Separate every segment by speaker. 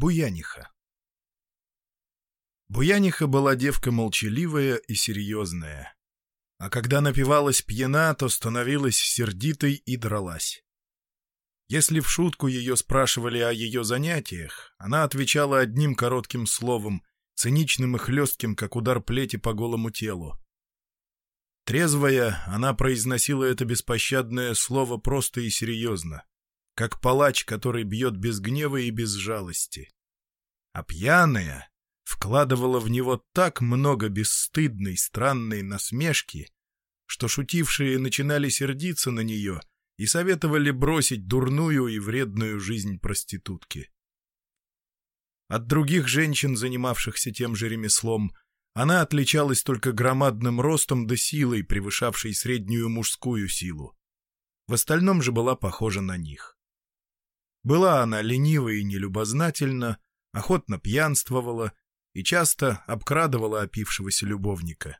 Speaker 1: Буяниха Буяниха была девка молчаливая и серьезная. А когда напивалась пьяна, то становилась сердитой и дралась. Если в шутку ее спрашивали о ее занятиях, она отвечала одним коротким словом, циничным и хлестким, как удар плети по голому телу. Трезвая, она произносила это беспощадное слово просто и серьезно, как палач, который бьет без гнева и без жалости. А пьяная вкладывала в него так много бесстыдной, странной насмешки, что шутившие начинали сердиться на нее и советовали бросить дурную и вредную жизнь проститутки. От других женщин, занимавшихся тем же ремеслом, она отличалась только громадным ростом да силой, превышавшей среднюю мужскую силу. В остальном же была похожа на них. Была она ленива и нелюбознательна, охотно пьянствовала и часто обкрадывала опившегося любовника.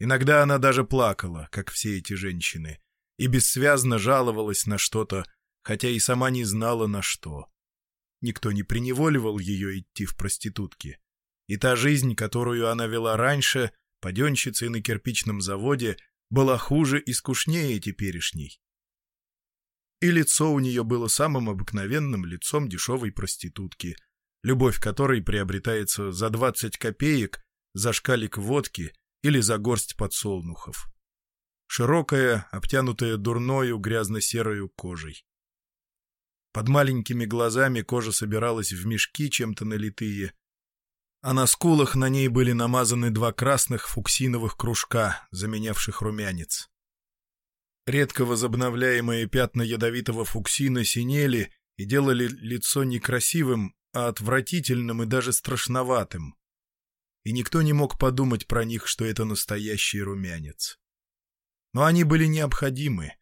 Speaker 1: Иногда она даже плакала, как все эти женщины, и бессвязно жаловалась на что-то, хотя и сама не знала на что. Никто не приневоливал ее идти в проститутки. И та жизнь, которую она вела раньше, паденщицей на кирпичном заводе, была хуже и скучнее теперешней. И лицо у нее было самым обыкновенным лицом дешевой проститутки, любовь которой приобретается за 20 копеек, за шкалик водки или за горсть подсолнухов. Широкая, обтянутая дурною грязно-серою кожей. Под маленькими глазами кожа собиралась в мешки, чем-то налитые, а на скулах на ней были намазаны два красных фуксиновых кружка, заменявших румянец. Редко возобновляемые пятна ядовитого фуксина синели и делали лицо некрасивым, а отвратительным и даже страшноватым. И никто не мог подумать про них, что это настоящий румянец. Но они были необходимы.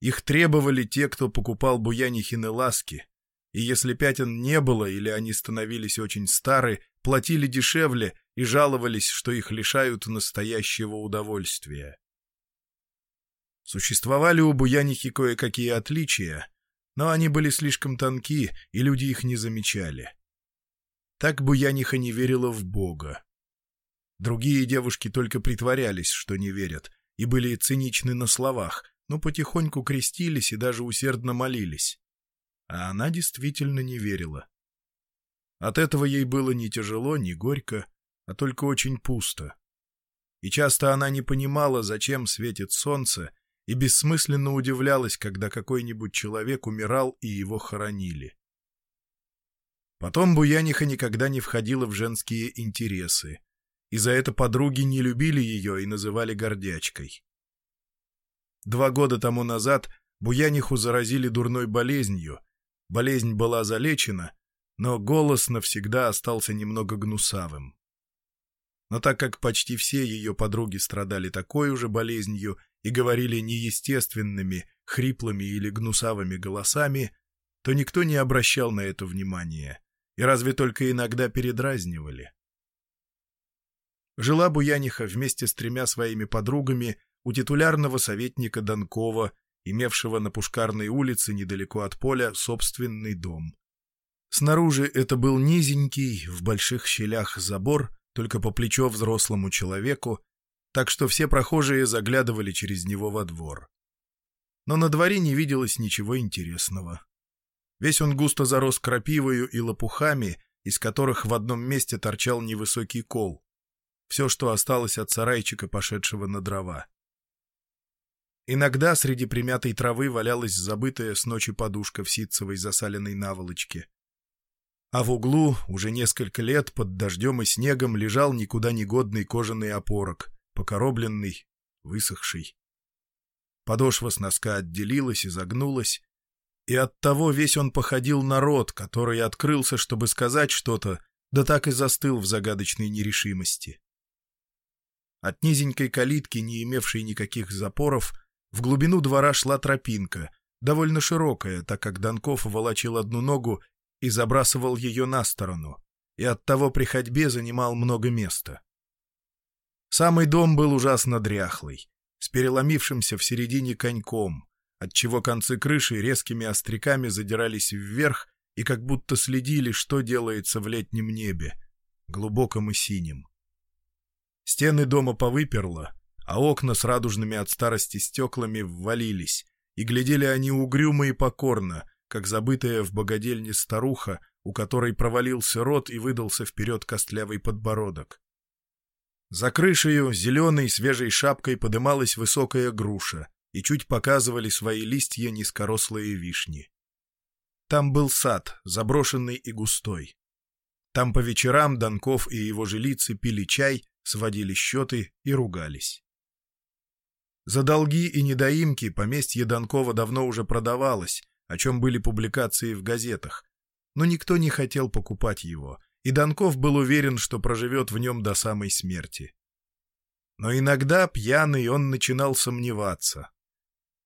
Speaker 1: Их требовали те, кто покупал буянихины ласки. И если пятен не было или они становились очень стары, платили дешевле и жаловались, что их лишают настоящего удовольствия. Существовали у буянихи кое-какие отличия, но они были слишком тонки, и люди их не замечали. Так Буяниха не верила в Бога. Другие девушки только притворялись, что не верят, и были циничны на словах, но потихоньку крестились и даже усердно молились. А она действительно не верила. От этого ей было ни тяжело, ни горько, а только очень пусто. И часто она не понимала, зачем светит солнце, и бессмысленно удивлялась, когда какой-нибудь человек умирал и его хоронили. Потом Буяниха никогда не входила в женские интересы, и за это подруги не любили ее и называли гордячкой. Два года тому назад Буяниху заразили дурной болезнью, болезнь была залечена, но голос навсегда остался немного гнусавым. Но так как почти все ее подруги страдали такой уже болезнью и говорили неестественными, хриплыми или гнусавыми голосами, то никто не обращал на это внимания и разве только иногда передразнивали. Жила Буяниха вместе с тремя своими подругами у титулярного советника Донкова, имевшего на Пушкарной улице недалеко от поля собственный дом. Снаружи это был низенький, в больших щелях забор, только по плечо взрослому человеку, так что все прохожие заглядывали через него во двор. Но на дворе не виделось ничего интересного. Весь он густо зарос крапивою и лопухами, из которых в одном месте торчал невысокий кол. Все, что осталось от сарайчика, пошедшего на дрова. Иногда среди примятой травы валялась забытая с ночи подушка в ситцевой засаленной наволочке. А в углу уже несколько лет под дождем и снегом лежал никуда не годный кожаный опорок, покоробленный, высохший. Подошва с носка отделилась и загнулась, и оттого весь он походил на рот, который открылся, чтобы сказать что-то, да так и застыл в загадочной нерешимости. От низенькой калитки, не имевшей никаких запоров, в глубину двора шла тропинка, довольно широкая, так как Донков волочил одну ногу и забрасывал ее на сторону, и оттого при ходьбе занимал много места. Самый дом был ужасно дряхлый, с переломившимся в середине коньком, отчего концы крыши резкими остряками задирались вверх и как будто следили, что делается в летнем небе, глубоком и синим. Стены дома повыперло, а окна с радужными от старости стеклами ввалились, и глядели они угрюмо и покорно, как забытая в богадельне старуха, у которой провалился рот и выдался вперед костлявый подбородок. За крышею зеленой свежей шапкой подымалась высокая груша, и чуть показывали свои листья низкорослые вишни. Там был сад, заброшенный и густой. Там по вечерам Донков и его жилицы пили чай, сводили счеты и ругались. За долги и недоимки поместье Донкова давно уже продавалось, о чем были публикации в газетах, но никто не хотел покупать его, и Донков был уверен, что проживет в нем до самой смерти. Но иногда, пьяный, он начинал сомневаться.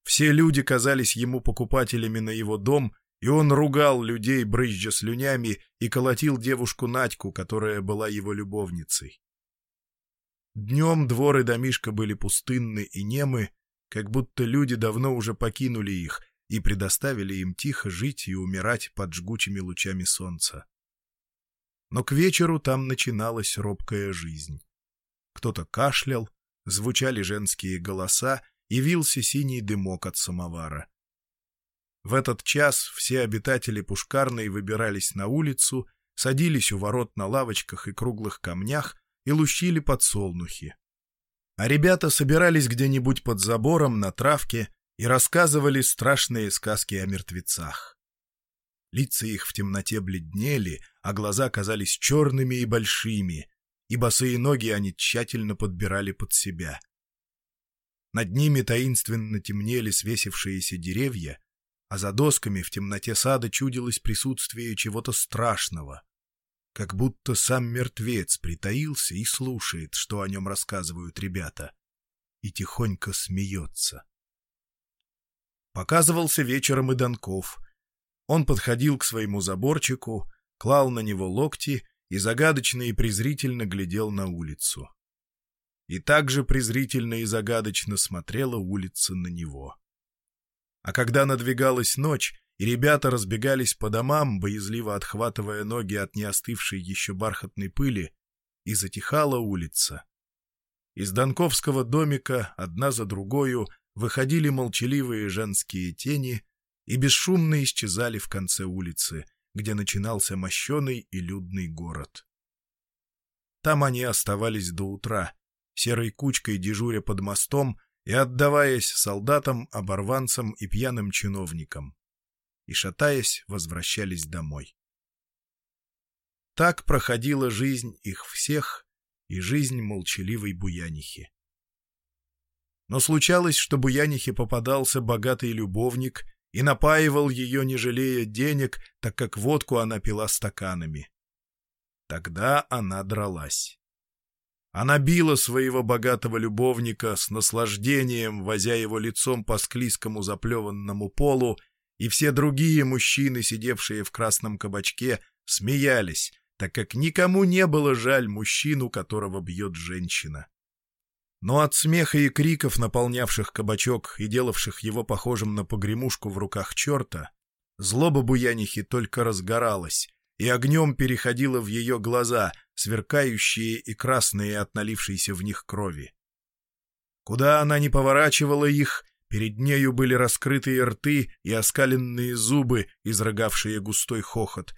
Speaker 1: Все люди казались ему покупателями на его дом, и он ругал людей, брызжа слюнями, и колотил девушку Надьку, которая была его любовницей. Днем двор и домишка были пустынны и немы, как будто люди давно уже покинули их и предоставили им тихо жить и умирать под жгучими лучами солнца. Но к вечеру там начиналась робкая жизнь. Кто-то кашлял, звучали женские голоса, и вился синий дымок от самовара. В этот час все обитатели Пушкарной выбирались на улицу, садились у ворот на лавочках и круглых камнях и лущили подсолнухи. А ребята собирались где-нибудь под забором на травке и рассказывали страшные сказки о мертвецах. Лица их в темноте бледнели, а глаза казались черными и большими, и босые ноги они тщательно подбирали под себя. Над ними таинственно темнели свесившиеся деревья, а за досками в темноте сада чудилось присутствие чего-то страшного, как будто сам мертвец притаился и слушает, что о нем рассказывают ребята, и тихонько смеется. Показывался вечером и Донков. Он подходил к своему заборчику, клал на него локти и загадочно и презрительно глядел на улицу. И также презрительно и загадочно смотрела улица на него. А когда надвигалась ночь, и ребята разбегались по домам, боязливо отхватывая ноги от неостывшей еще бархатной пыли, и затихала улица. Из Донковского домика одна за другою выходили молчаливые женские тени и бесшумно исчезали в конце улицы, где начинался мощеный и людный город. Там они оставались до утра, серой кучкой дежуря под мостом и отдаваясь солдатам, оборванцам и пьяным чиновникам. И, шатаясь, возвращались домой. Так проходила жизнь их всех и жизнь молчаливой Буянихи. Но случалось, что Буянихе попадался богатый любовник и напаивал ее, не жалея денег, так как водку она пила стаканами. Тогда она дралась. Она била своего богатого любовника с наслаждением, возя его лицом по склизкому заплеванному полу, и все другие мужчины, сидевшие в красном кабачке, смеялись, так как никому не было жаль мужчину, которого бьет женщина. Но от смеха и криков, наполнявших кабачок и делавших его похожим на погремушку в руках черта, злоба Буянихи только разгоралась, и огнем переходила в ее глаза, сверкающие и красные от налившейся в них крови. Куда она не поворачивала их, перед нею были раскрытые рты и оскаленные зубы, изрыгавшие густой хохот.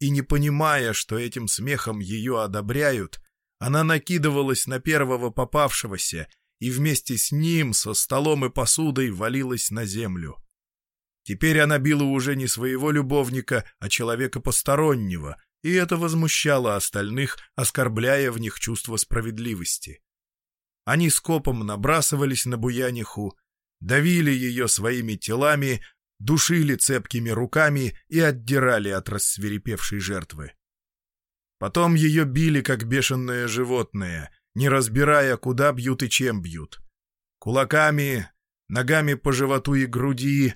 Speaker 1: И не понимая, что этим смехом ее одобряют, она накидывалась на первого попавшегося и вместе с ним, со столом и посудой, валилась на землю. Теперь она била уже не своего любовника, а человека постороннего, и это возмущало остальных, оскорбляя в них чувство справедливости. Они скопом набрасывались на Буяниху, давили ее своими телами, душили цепкими руками и отдирали от рассверепевшей жертвы. Потом ее били, как бешеное животное, не разбирая, куда бьют и чем бьют. Кулаками, ногами по животу и груди,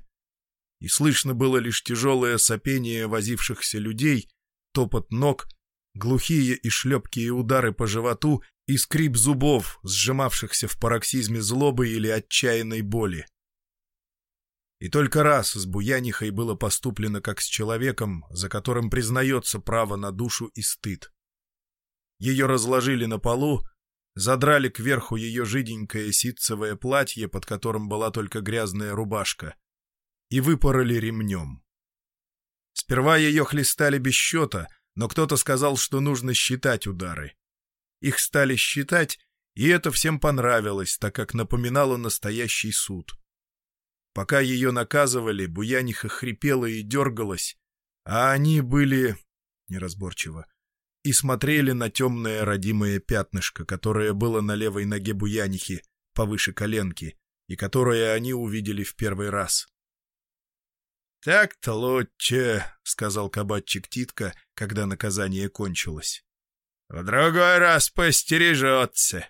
Speaker 1: и слышно было лишь тяжелое сопение возившихся людей топот ног, глухие и шлепкие удары по животу и скрип зубов, сжимавшихся в пароксизме злобы или отчаянной боли. И только раз с Буянихой было поступлено как с человеком, за которым признается право на душу и стыд. Ее разложили на полу, задрали кверху ее жиденькое ситцевое платье, под которым была только грязная рубашка, и выпороли ремнем. Сперва ее хлестали без счета, но кто-то сказал, что нужно считать удары. Их стали считать, и это всем понравилось, так как напоминало настоящий суд. Пока ее наказывали, Буяниха хрипела и дергалась, а они были... неразборчиво и смотрели на темное родимое пятнышко, которое было на левой ноге Буянихи, повыше коленки, и которое они увидели в первый раз. «Так-то лучше», — сказал кабачик Титка, когда наказание кончилось. «В другой раз постережется».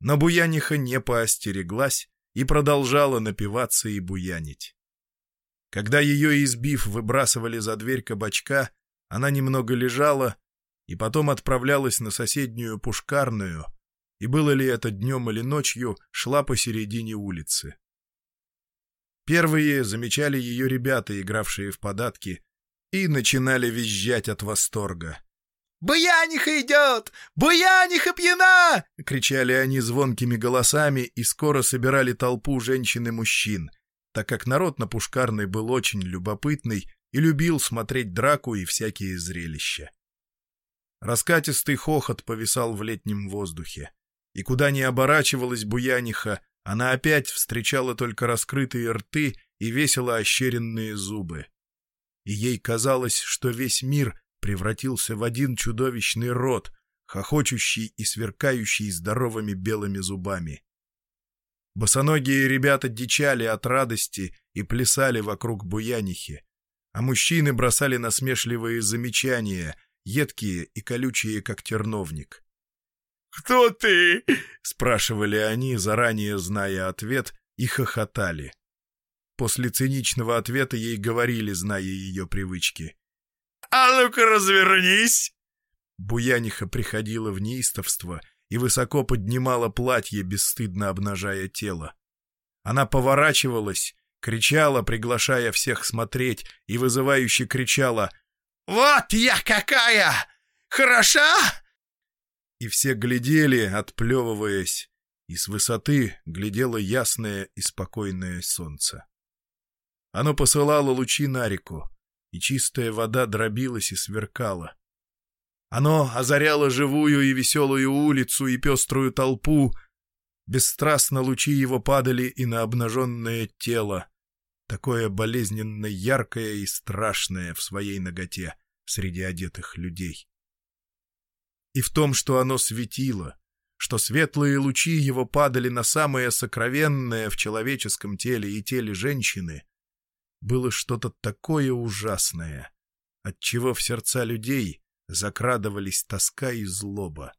Speaker 1: Но Буяниха не поостереглась и продолжала напиваться и буянить. Когда ее, избив, выбрасывали за дверь кабачка, она немного лежала и потом отправлялась на соседнюю пушкарную, и было ли это днем или ночью, шла посередине улицы. Первые замечали ее ребята, игравшие в податки, и начинали визжать от восторга. «Буяниха идет! Буяниха пьяна!» — кричали они звонкими голосами и скоро собирали толпу женщин и мужчин, так как народ на Пушкарной был очень любопытный и любил смотреть драку и всякие зрелища. Раскатистый хохот повисал в летнем воздухе, и куда ни оборачивалась буяниха, она опять встречала только раскрытые рты и весело ощеренные зубы. И ей казалось, что весь мир превратился в один чудовищный рот, хохочущий и сверкающий здоровыми белыми зубами. Босоногие ребята дичали от радости и плясали вокруг буянихи, а мужчины бросали насмешливые замечания, едкие и колючие, как терновник. «Кто ты?» — спрашивали они, заранее зная ответ, и хохотали. После циничного ответа ей говорили, зная ее привычки. «А ну-ка развернись!» Буяниха приходила в неистовство и высоко поднимала платье, бесстыдно обнажая тело. Она поворачивалась кричала, приглашая всех смотреть, и вызывающе кричала «Вот я какая! Хороша!» И все глядели, отплевываясь, и с высоты глядело ясное и спокойное солнце. Оно посылало лучи на реку, и чистая вода дробилась и сверкала. Оно озаряло живую и веселую улицу и пеструю толпу. Бесстрастно лучи его падали и на обнаженное тело, такое болезненно яркое и страшное в своей ноготе среди одетых людей. И в том, что оно светило, что светлые лучи его падали на самое сокровенное в человеческом теле и теле женщины, было что-то такое ужасное, от чего в сердца людей закрадывались тоска и злоба.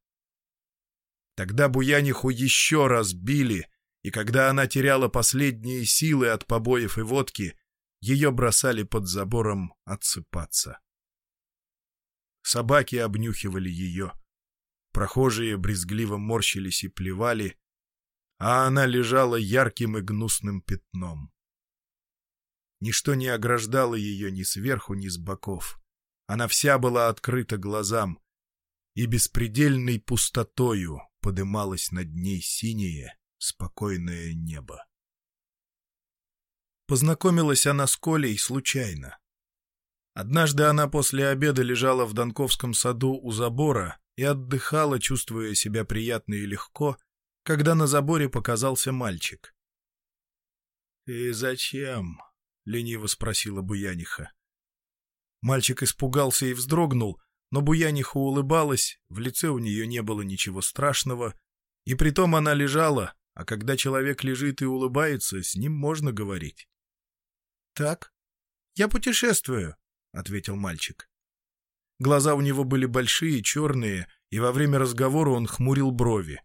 Speaker 1: Тогда Буяниху еще раз били, и когда она теряла последние силы от побоев и водки, ее бросали под забором отсыпаться. Собаки обнюхивали ее. Прохожие брезгливо морщились и плевали, а она лежала ярким и гнусным пятном. Ничто не ограждало ее ни сверху, ни с боков. Она вся была открыта глазам, и беспредельной пустотою подымалась над ней синее, спокойное небо. Познакомилась она с Колей случайно. Однажды она после обеда лежала в Донковском саду у забора и отдыхала, чувствуя себя приятно и легко, когда на заборе показался мальчик. — И зачем? — лениво спросила Буяниха. Мальчик испугался и вздрогнул, но Буяниха улыбалась, в лице у нее не было ничего страшного, и притом она лежала, а когда человек лежит и улыбается, с ним можно говорить. — Так, я путешествую, — ответил мальчик. Глаза у него были большие, черные, и во время разговора он хмурил брови.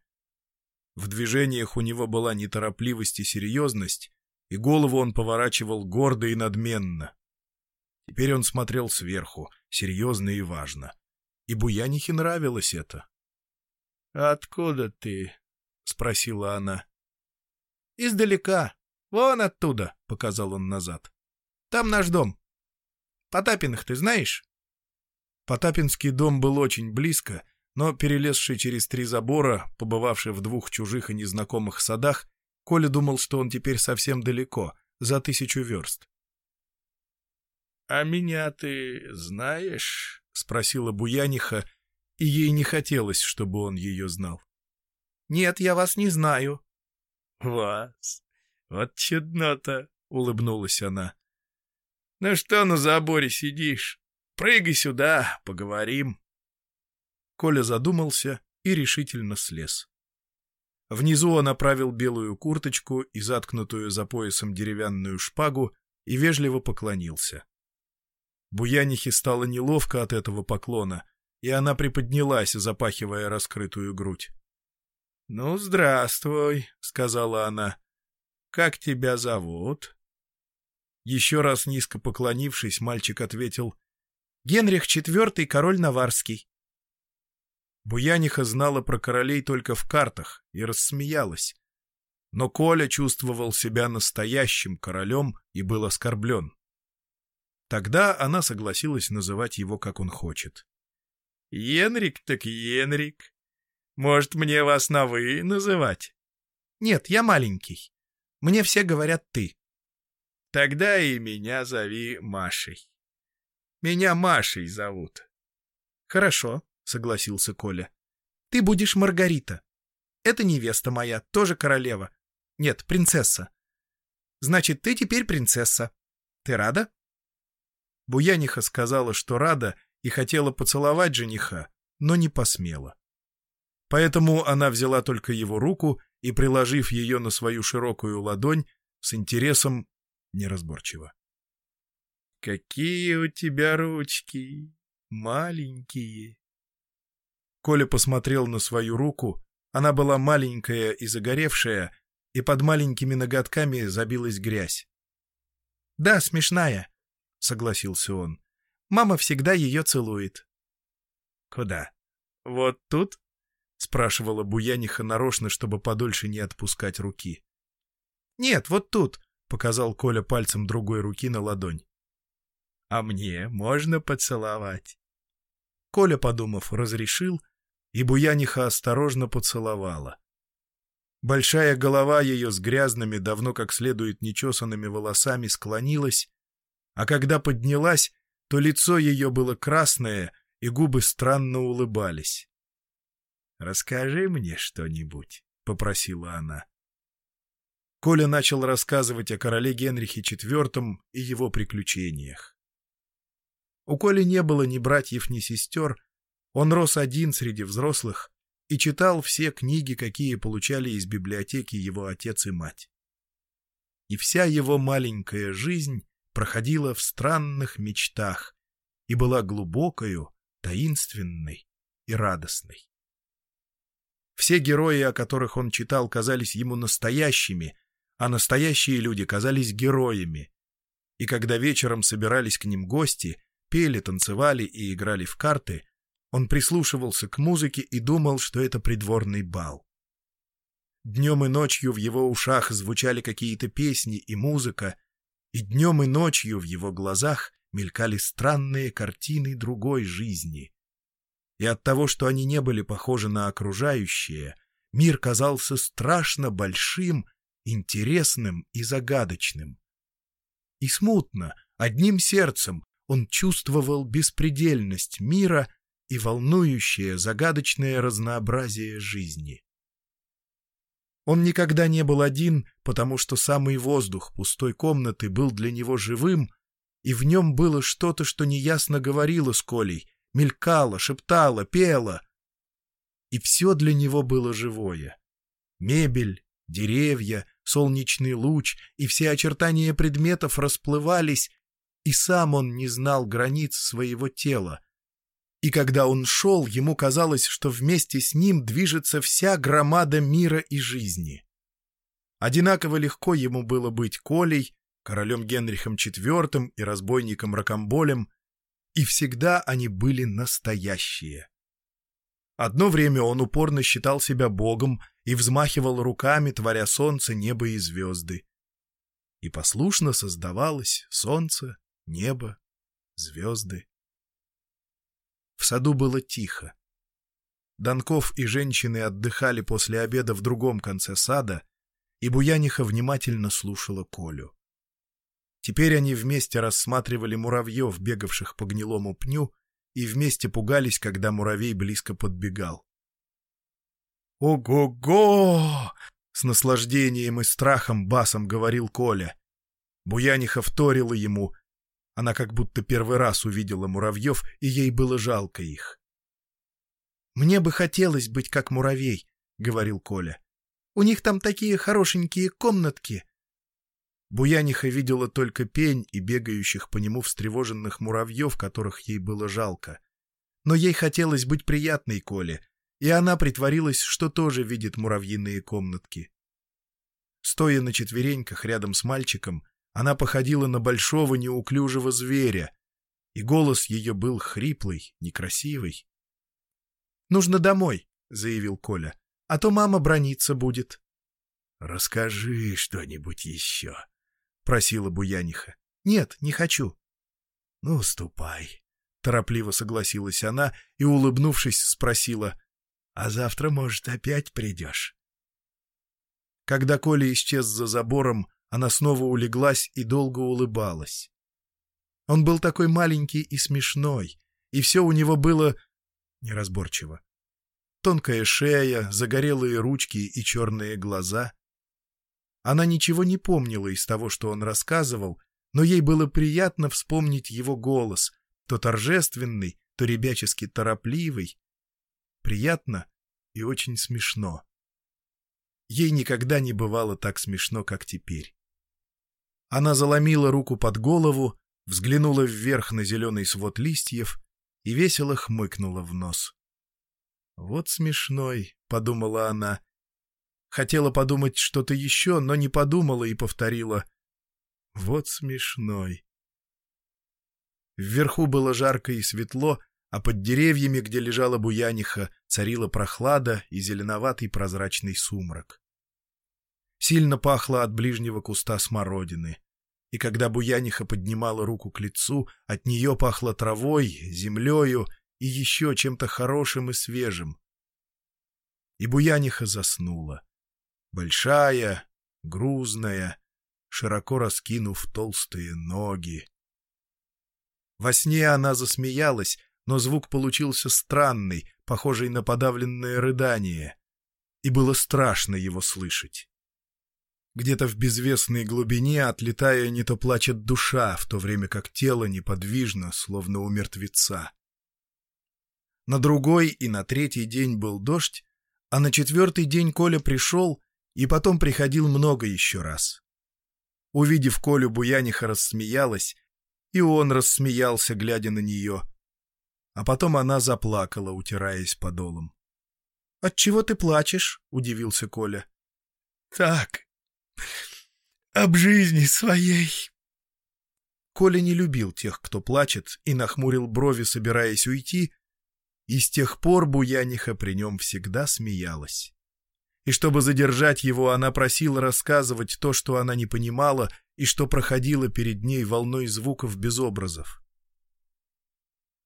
Speaker 1: В движениях у него была неторопливость и серьезность, и голову он поворачивал гордо и надменно. Теперь он смотрел сверху, серьезно и важно. И Буянихе нравилось это. — Откуда ты? — спросила она. — Издалека, Вон оттуда, — показал он назад. Там наш дом. Потапиных ты знаешь? Потапинский дом был очень близко, но, перелезший через три забора, побывавший в двух чужих и незнакомых садах, Коля думал, что он теперь совсем далеко, за тысячу верст. — А меня ты знаешь? — спросила Буяниха, и ей не хотелось, чтобы он ее знал. — Нет, я вас не знаю. — Вас? Вот чудно-то, — улыбнулась она. — Ну что на заборе сидишь? Прыгай сюда, поговорим. Коля задумался и решительно слез. Внизу он оправил белую курточку и заткнутую за поясом деревянную шпагу и вежливо поклонился. Буянихе стало неловко от этого поклона, и она приподнялась, запахивая раскрытую грудь. — Ну, здравствуй, — сказала она. — Как тебя зовут? Еще раз низко поклонившись, мальчик ответил — Генрих IV, король Наварский. Буяниха знала про королей только в картах и рассмеялась. Но Коля чувствовал себя настоящим королем и был оскорблен. Тогда она согласилась называть его, как он хочет. — Енрик так Енрик. Может, мне вас на «вы» называть? — Нет, я маленький. Мне все говорят «ты». — Тогда и меня зови Машей. Меня Машей зовут. — Хорошо, — согласился Коля. — Ты будешь Маргарита. Это невеста моя, тоже королева. Нет, принцесса. Значит, ты теперь принцесса. Ты рада? Буяниха сказала, что рада, и хотела поцеловать жениха, но не посмела. Поэтому она взяла только его руку и, приложив ее на свою широкую ладонь, с интересом неразборчиво. Какие у тебя ручки! Маленькие!» Коля посмотрел на свою руку. Она была маленькая и загоревшая, и под маленькими ноготками забилась грязь. «Да, смешная», — согласился он. «Мама всегда ее целует». «Куда? Вот тут?» — спрашивала Буяниха нарочно, чтобы подольше не отпускать руки. «Нет, вот тут», — показал Коля пальцем другой руки на ладонь. А мне можно поцеловать?» Коля, подумав, разрешил, и Буяниха осторожно поцеловала. Большая голова ее с грязными, давно как следует нечесанными волосами склонилась, а когда поднялась, то лицо ее было красное, и губы странно улыбались. «Расскажи мне что-нибудь», — попросила она. Коля начал рассказывать о короле Генрихе IV и его приключениях. У Коли не было ни братьев, ни сестер. Он рос один среди взрослых и читал все книги, какие получали из библиотеки его отец и мать. И вся его маленькая жизнь проходила в странных мечтах и была глубокою, таинственной и радостной. Все герои, о которых он читал, казались ему настоящими, а настоящие люди казались героями. И когда вечером собирались к ним гости, пели, танцевали и играли в карты, он прислушивался к музыке и думал, что это придворный бал. Днем и ночью в его ушах звучали какие-то песни и музыка, и днем и ночью в его глазах мелькали странные картины другой жизни. И от того, что они не были похожи на окружающее, мир казался страшно большим, интересным и загадочным. И смутно, одним сердцем, он чувствовал беспредельность мира и волнующее, загадочное разнообразие жизни. Он никогда не был один, потому что самый воздух пустой комнаты был для него живым, и в нем было что-то, что неясно говорило с Колей, мелькало, шептало, пело. И все для него было живое. Мебель, деревья, солнечный луч и все очертания предметов расплывались, и сам он не знал границ своего тела. И когда он шел, ему казалось, что вместе с ним движется вся громада мира и жизни. Одинаково легко ему было быть Колей, королем Генрихом IV и разбойником Рокамболем, и всегда они были настоящие. Одно время он упорно считал себя богом и взмахивал руками, творя солнце, небо и звезды. и послушно создавалось солнце, небо, звезды. В саду было тихо. Донков и женщины отдыхали после обеда в другом конце сада, и Буяниха внимательно слушала Колю. Теперь они вместе рассматривали муравьев, бегавших по гнилому пню, и вместе пугались, когда муравей близко подбегал. «Ого-го!» — с наслаждением и страхом басом говорил Коля. Буяниха вторила ему. Она как будто первый раз увидела муравьев, и ей было жалко их. «Мне бы хотелось быть как муравей», — говорил Коля. «У них там такие хорошенькие комнатки». Буяниха видела только пень и бегающих по нему встревоженных муравьев, которых ей было жалко. Но ей хотелось быть приятной Коле, и она притворилась, что тоже видит муравьиные комнатки. Стоя на четвереньках рядом с мальчиком, она походила на большого неуклюжего зверя, и голос ее был хриплый, некрасивый. «Нужно домой», — заявил Коля, — «а то мама брониться будет».
Speaker 2: «Расскажи что-нибудь еще», — просила Буяниха.
Speaker 1: «Нет, не хочу».
Speaker 2: «Ну, ступай», —
Speaker 1: торопливо согласилась она и, улыбнувшись, спросила,
Speaker 2: а завтра, может, опять придешь.
Speaker 1: Когда Коля исчез за забором, она снова улеглась и долго улыбалась. Он был такой маленький и смешной, и все у него было неразборчиво. Тонкая шея, загорелые ручки и черные глаза. Она ничего не помнила из того, что он рассказывал, но ей было приятно вспомнить его голос, то торжественный, то ребячески торопливый, приятно и очень смешно. Ей никогда не бывало так смешно, как теперь. Она заломила руку под голову, взглянула вверх на зеленый свод листьев и весело хмыкнула в нос. «Вот смешной», — подумала она. Хотела подумать что-то еще, но не подумала и повторила. «Вот смешной». Вверху было жарко и светло, а под деревьями, где лежала буяниха, царила прохлада и зеленоватый прозрачный сумрак. Сильно пахло от ближнего куста смородины, и когда буяниха поднимала руку к лицу, от нее пахло травой, землею и еще чем-то хорошим и свежим. И буяниха заснула. Большая, грузная, широко раскинув толстые ноги. Во сне она засмеялась, но звук получился странный, похожий на подавленное рыдание, и было страшно его слышать. Где-то в безвестной глубине, отлетая, не то плачет душа, в то время как тело неподвижно, словно у мертвеца. На другой и на третий день был дождь, а на четвертый день Коля пришел и потом приходил много еще раз. Увидев Колю, Буяниха рассмеялась, и он рассмеялся, глядя на нее — а потом она заплакала, утираясь подолом. — Отчего ты плачешь? — удивился Коля.
Speaker 2: — Так, об жизни своей.
Speaker 1: Коля не любил тех, кто плачет, и нахмурил брови, собираясь уйти, и с тех пор Буяниха при нем всегда смеялась. И чтобы задержать его, она просила рассказывать то, что она не понимала, и что проходило перед ней волной звуков без образов.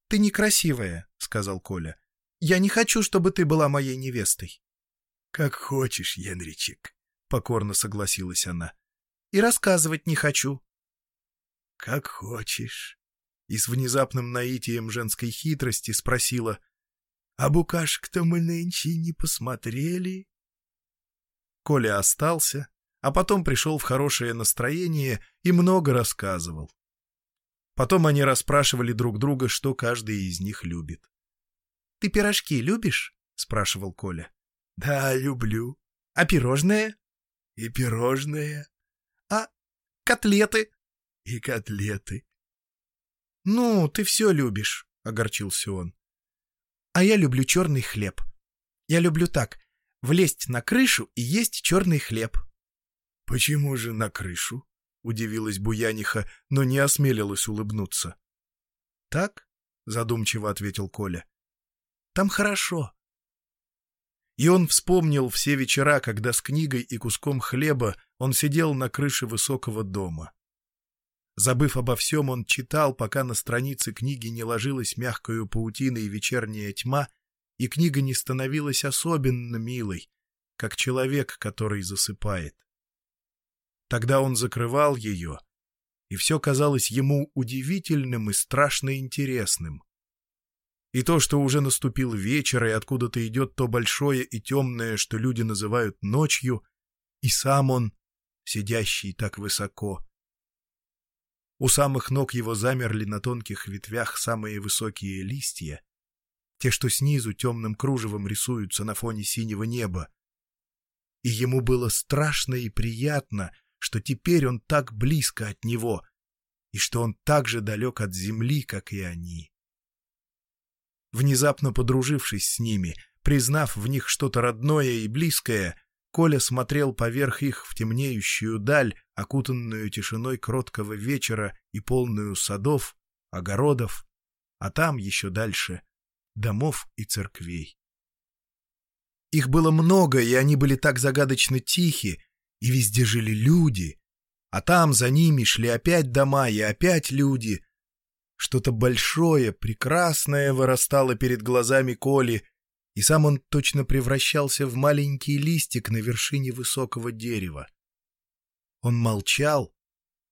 Speaker 3: «Ты некрасивая», — сказал Коля. «Я не хочу, чтобы ты была моей невестой».
Speaker 2: «Как хочешь, Янричек», — покорно согласилась она.
Speaker 3: «И рассказывать не хочу».
Speaker 2: «Как хочешь».
Speaker 1: И с внезапным наитием женской хитрости спросила.
Speaker 2: «А букашек-то мы нынче не посмотрели?»
Speaker 1: Коля остался, а потом пришел в хорошее настроение и много рассказывал. Потом они расспрашивали друг друга, что каждый из них любит.
Speaker 3: — Ты пирожки любишь? — спрашивал Коля.
Speaker 2: — Да, люблю.
Speaker 3: — А пирожные?
Speaker 2: — И пирожные.
Speaker 3: — А котлеты?
Speaker 2: — И котлеты.
Speaker 3: — Ну, ты все любишь, — огорчился он. — А я люблю черный хлеб. Я люблю так — влезть на крышу и есть черный хлеб.
Speaker 2: — Почему же на крышу?
Speaker 1: — удивилась Буяниха, но не осмелилась улыбнуться. — Так? — задумчиво ответил Коля. — Там хорошо. И он вспомнил все вечера, когда с книгой и куском хлеба он сидел на крыше высокого дома. Забыв обо всем, он читал, пока на странице книги не ложилась мягкою паутиной вечерняя тьма, и книга не становилась особенно милой, как человек, который засыпает. Тогда он закрывал ее, и все казалось ему удивительным и страшно интересным. И то, что уже наступил вечер, и откуда-то идет то большое и темное, что люди называют ночью, и сам он, сидящий так высоко. У самых ног его замерли на тонких ветвях самые высокие листья, те, что снизу темным кружевом рисуются на фоне синего неба. И ему было страшно и приятно, что теперь он так близко от него, и что он так же далек от земли, как и они. Внезапно подружившись с ними, признав в них что-то родное и близкое, Коля смотрел поверх их в темнеющую даль, окутанную тишиной кроткого вечера и полную садов, огородов, а там еще дальше домов и церквей. Их было много, и они были так загадочно тихи, и везде жили люди, а там за ними шли опять дома и опять люди. Что-то большое, прекрасное вырастало перед глазами Коли, и сам он точно превращался в маленький листик на вершине высокого дерева. Он молчал,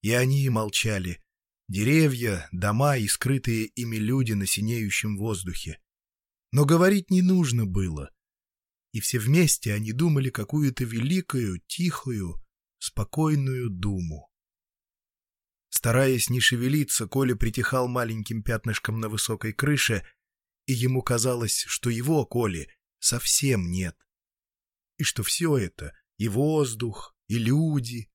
Speaker 1: и они молчали. Деревья, дома и скрытые ими люди на синеющем воздухе. Но говорить не нужно было. И все вместе они думали какую-то великую, тихую, спокойную думу. Стараясь не шевелиться, Коля притихал маленьким пятнышком на высокой крыше, и ему казалось, что его, Коли, совсем нет. И что все это, и воздух, и люди,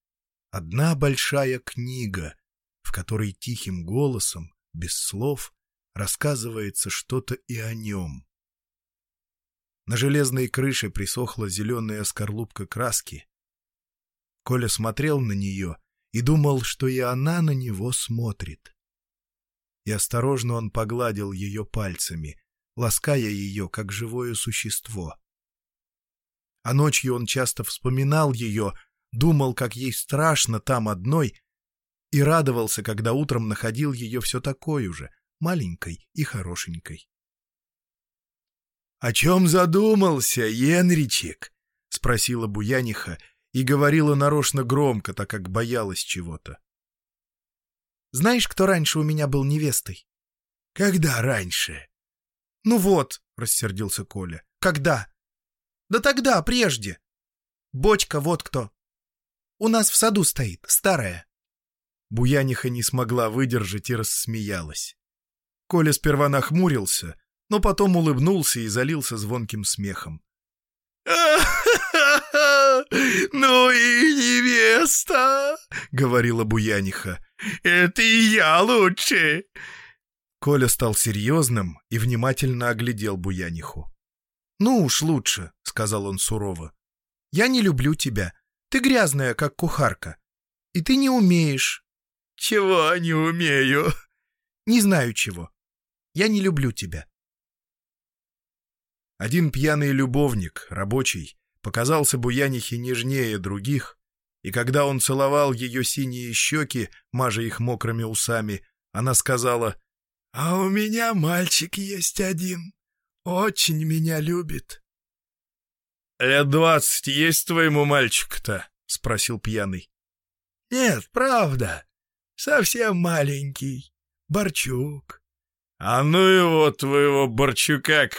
Speaker 1: одна большая книга, в которой тихим голосом, без слов, рассказывается что-то и о нем. На железной крыше присохла зеленая скорлупка краски. Коля смотрел на нее и думал, что и она на него смотрит. И осторожно он погладил ее пальцами, лаская ее, как живое существо. А ночью он часто вспоминал ее, думал, как ей страшно там одной, и радовался, когда утром находил ее все такой же, маленькой и хорошенькой. — О чем задумался, Енричек? — спросила Буяниха и говорила нарочно громко, так как боялась чего-то. — Знаешь, кто раньше у меня был невестой? — Когда раньше? — Ну вот, — рассердился Коля. — Когда? — Да тогда, прежде. Бочка вот кто. У нас в саду стоит, старая. Буяниха не смогла выдержать и рассмеялась. Коля сперва нахмурился, но потом улыбнулся и залился звонким смехом. «Ну и невеста!» — говорила Буяниха. «Это и я лучше!» Коля стал серьезным и внимательно оглядел Буяниху. «Ну уж лучше», — сказал он сурово. «Я не люблю тебя. Ты грязная, как кухарка. И ты не умеешь». «Чего не умею?» «Не знаю чего. Я не люблю тебя». Один пьяный любовник, рабочий, показался Буянихе нежнее других, и когда он целовал ее синие щеки, мажа их мокрыми усами, она сказала, «А у меня мальчик есть один, очень меня любит». «Лет двадцать есть твоему мальчику-то?» — спросил пьяный. «Нет, правда, совсем маленький, Борчук». «А ну его, твоего Борчука,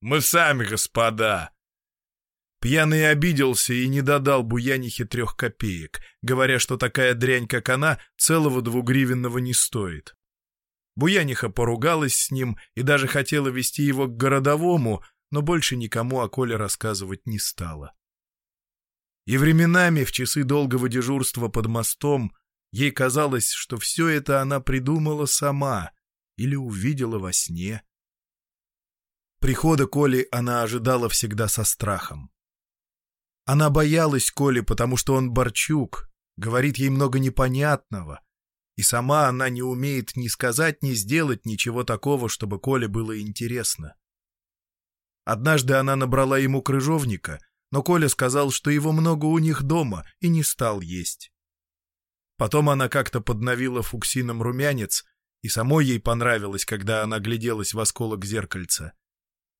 Speaker 1: мы сами, господа!» Пьяный обиделся и не додал Буянихе трех копеек, говоря, что такая дрянь, как она, целого двугривенного не стоит. Буяниха поругалась с ним и даже хотела вести его к городовому, но больше никому о Коле рассказывать не стала. И временами, в часы долгого дежурства под мостом, ей казалось, что все это она придумала сама или увидела во сне. Прихода Коли она ожидала всегда со страхом. Она боялась Коли, потому что он Борчук, говорит ей много непонятного, и сама она не умеет ни сказать, ни сделать ничего такого, чтобы Коле было интересно. Однажды она набрала ему крыжовника, но Коля сказал, что его много у них дома, и не стал есть. Потом она как-то подновила фуксином румянец, и самой ей понравилось, когда она гляделась в осколок зеркальца.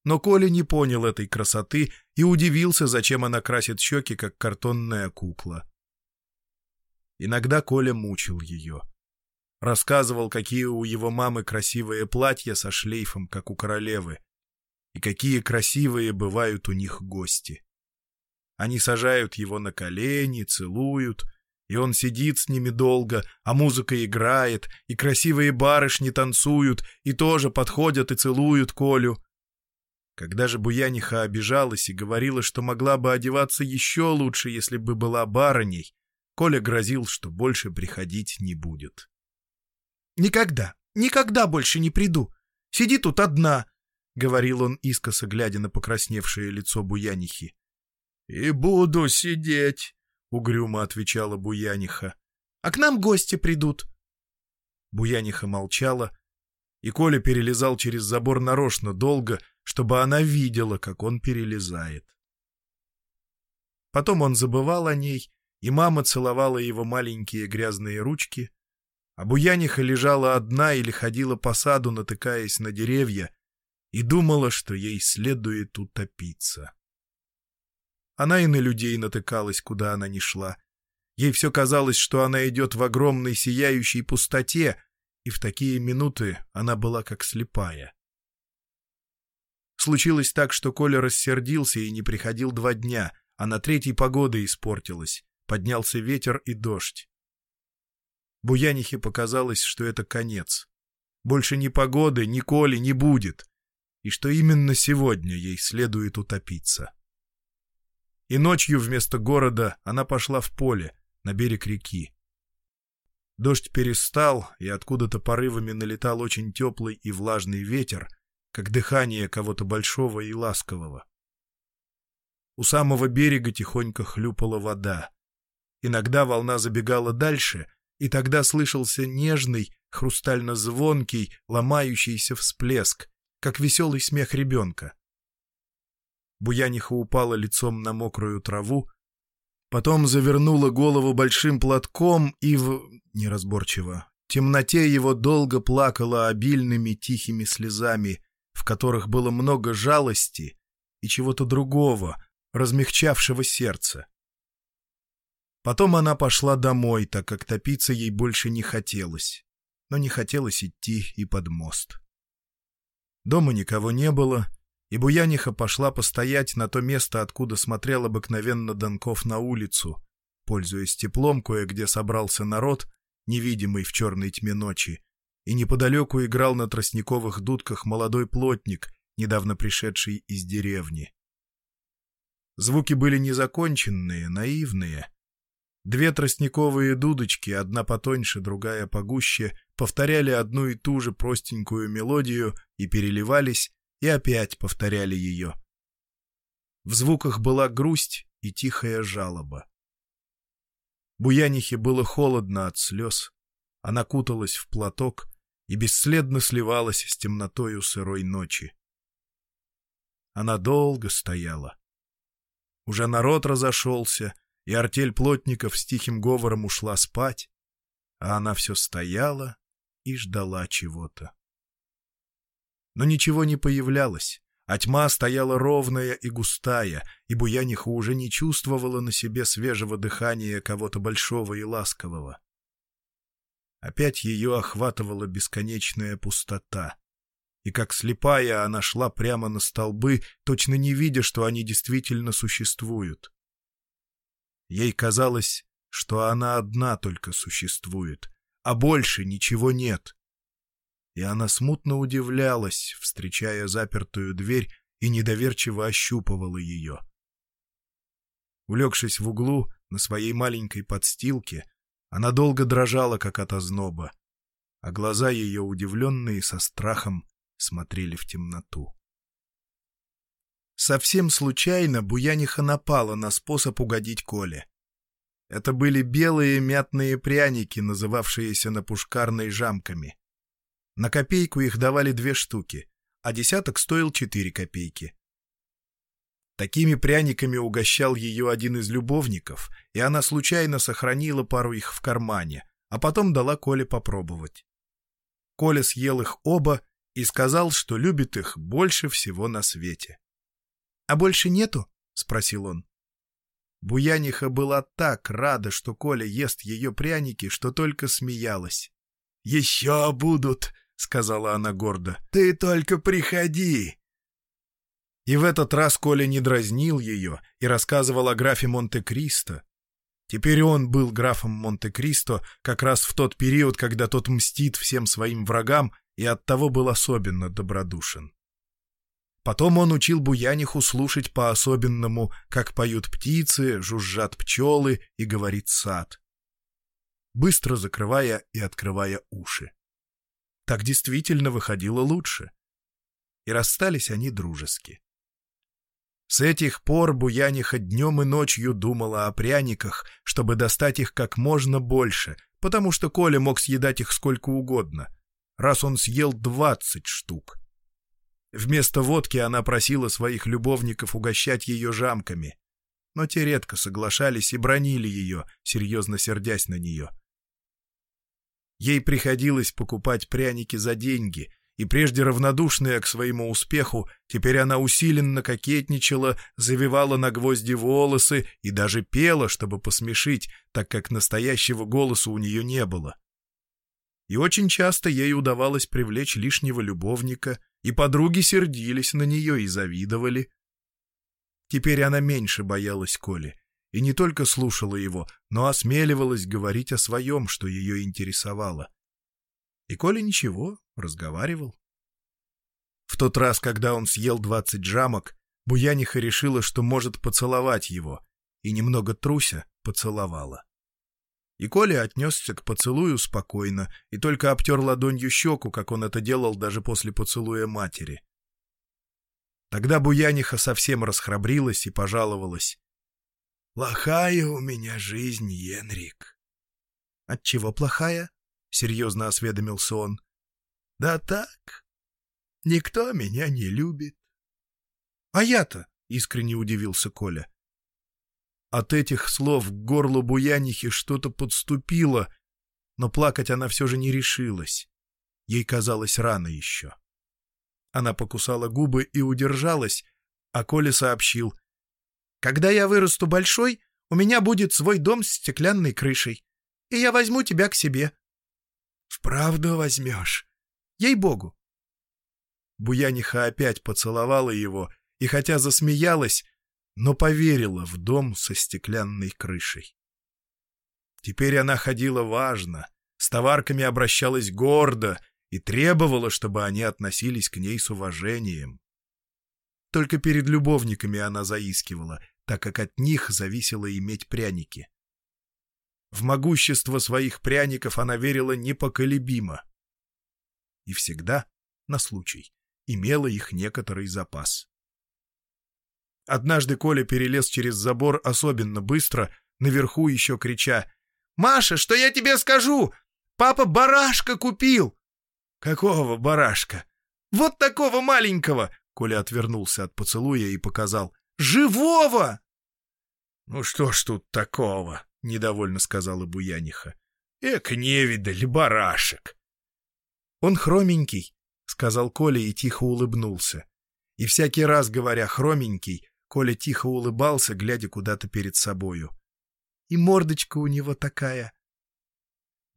Speaker 1: Но Коля не понял этой красоты и удивился, зачем она красит щеки, как картонная кукла. Иногда Коля мучил ее. Рассказывал, какие у его мамы красивые платья со шлейфом, как у королевы, и какие красивые бывают у них гости. Они сажают его на колени, целуют, и он сидит с ними долго, а музыка играет, и красивые барышни танцуют, и тоже подходят и целуют Колю. Когда же Буяниха обижалась и говорила, что могла бы одеваться еще лучше, если бы была барыней, Коля грозил, что больше приходить не будет.
Speaker 3: «Никогда, никогда больше не приду. Сиди тут одна», — говорил он, искоса глядя на покрасневшее лицо Буянихи.
Speaker 1: «И буду сидеть», — угрюмо отвечала Буяниха.
Speaker 3: «А к нам гости придут».
Speaker 1: Буяниха молчала, и Коля перелезал через забор нарочно долго, чтобы она видела, как он перелезает. Потом он забывал о ней, и мама целовала его маленькие грязные ручки, а Буяниха лежала одна или ходила по саду, натыкаясь на деревья, и думала, что ей следует утопиться. Она и на людей натыкалась, куда она ни шла. Ей все казалось, что она идет в огромной сияющей пустоте, и в такие минуты она была как слепая. Случилось так, что Коля рассердился и не приходил два дня, а на третий погода испортилась. Поднялся ветер и дождь. Буянихе показалось, что это конец. Больше ни погоды, ни Коли не будет, и что именно сегодня ей следует утопиться. И ночью вместо города она пошла в поле, на берег реки. Дождь перестал, и откуда-то порывами налетал очень теплый и влажный ветер, как дыхание кого-то большого и ласкового. У самого берега тихонько хлюпала вода. Иногда волна забегала дальше, и тогда слышался нежный, хрустально-звонкий, ломающийся всплеск, как веселый смех ребенка. Буяниха упала лицом на мокрую траву, потом завернула голову большим платком и в... неразборчиво. темноте его долго плакала обильными тихими слезами, которых было много жалости и чего-то другого, размягчавшего сердце. Потом она пошла домой, так как топиться ей больше не хотелось, но не хотелось идти и под мост. Дома никого не было, и Буяниха пошла постоять на то место, откуда смотрел обыкновенно Донков на улицу, пользуясь теплом, кое-где собрался народ, невидимый в черной тьме ночи, и неподалеку играл на тростниковых дудках молодой плотник, недавно пришедший из деревни. Звуки были незаконченные, наивные. Две тростниковые дудочки, одна потоньше, другая погуще, повторяли одну и ту же простенькую мелодию и переливались, и опять повторяли ее. В звуках была грусть и тихая жалоба. Буянихе было холодно от слез. Она куталась в платок, и бесследно сливалась с темнотою сырой ночи. Она долго стояла. Уже народ разошелся, и артель плотников с тихим говором ушла спать, а она все стояла и ждала чего-то. Но ничего не появлялось, а тьма стояла ровная и густая, и Буяниха уже не чувствовала на себе свежего дыхания кого-то большого и ласкового. Опять ее охватывала бесконечная пустота. И как слепая она шла прямо на столбы, точно не видя, что они действительно существуют. Ей казалось, что она одна только существует, а больше ничего нет. И она смутно удивлялась, встречая запертую дверь, и недоверчиво ощупывала ее. Улегшись в углу, на своей маленькой подстилке, она долго дрожала, как от озноба, а глаза ее, удивленные со страхом, смотрели в темноту. Совсем случайно Буяниха напала на способ угодить Коле. Это были белые мятные пряники, называвшиеся на пушкарной жамками. На копейку их давали две штуки, а десяток стоил четыре копейки. Такими пряниками угощал ее один из любовников, и она случайно сохранила пару их в кармане, а потом дала Коле попробовать. Коля съел их оба и сказал, что любит их больше всего на свете.
Speaker 3: — А больше нету? — спросил он.
Speaker 1: Буяниха была так рада, что Коля ест ее пряники, что только смеялась. — Еще будут, — сказала она гордо. — Ты только приходи. И в этот раз Коля не дразнил ее и рассказывал о графе Монте-Кристо. Теперь он был графом Монте-Кристо как раз в тот период, когда тот мстит всем своим врагам и оттого был особенно добродушен. Потом он учил Буяниху слушать по-особенному, как поют птицы, жужжат пчелы и говорит сад, быстро закрывая и открывая уши. Так действительно выходило лучше. И расстались они дружески. С этих пор Буяниха днем и ночью думала о пряниках, чтобы достать их как можно больше, потому что Коля мог съедать их сколько угодно, раз он съел двадцать штук. Вместо водки она просила своих любовников угощать ее жамками, но те редко соглашались и бронили ее, серьезно сердясь на нее. Ей приходилось покупать пряники за деньги, и прежде равнодушная к своему успеху, теперь она усиленно кокетничала, завивала на гвозди волосы и даже пела, чтобы посмешить, так как настоящего голоса у нее не было. И очень часто ей удавалось привлечь лишнего любовника, и подруги сердились на нее и завидовали. Теперь она меньше боялась Коли, и не только слушала его, но осмеливалась говорить о своем, что ее интересовало. И Коля ничего, разговаривал. В тот раз, когда он съел двадцать жамок, Буяниха решила, что может поцеловать его, и немного труся поцеловала. И Коля отнесся к поцелую спокойно и только обтер ладонью щеку, как он это делал даже после поцелуя матери. Тогда Буяниха совсем расхрабрилась и пожаловалась. «Плохая у меня жизнь, Енрик».
Speaker 3: «Отчего плохая?» — серьезно осведомился он.
Speaker 1: Да так. Никто меня не любит.
Speaker 3: А я-то, — искренне удивился Коля.
Speaker 1: От этих слов к горлу Буянихи что-то подступило, но плакать она все же не решилась. Ей казалось рано еще. Она покусала губы и удержалась, а Коля сообщил.
Speaker 3: «Когда я вырасту большой, у меня будет свой дом с стеклянной крышей, и я возьму тебя к себе».
Speaker 1: «Вправду возьмешь?»
Speaker 3: Ей-богу!»
Speaker 1: Буяниха опять поцеловала его и хотя засмеялась, но поверила в дом со стеклянной крышей. Теперь она ходила важно, с товарками обращалась гордо и требовала, чтобы они относились к ней с уважением. Только перед любовниками она заискивала, так как от них зависело иметь пряники. В могущество своих пряников она верила непоколебимо и всегда, на случай, имела их некоторый запас. Однажды Коля перелез через забор особенно быстро, наверху еще крича «Маша, что я тебе скажу? Папа барашка купил!» «Какого барашка?» «Вот такого маленького!» Коля отвернулся от поцелуя и показал. «Живого!» «Ну что ж тут такого?» — недовольно сказала Буяниха. «Эк, невидаль, барашек!» «Он хроменький», — сказал Коля и тихо улыбнулся. И всякий раз, говоря «хроменький», Коля тихо улыбался, глядя куда-то перед собою. «И мордочка у него такая».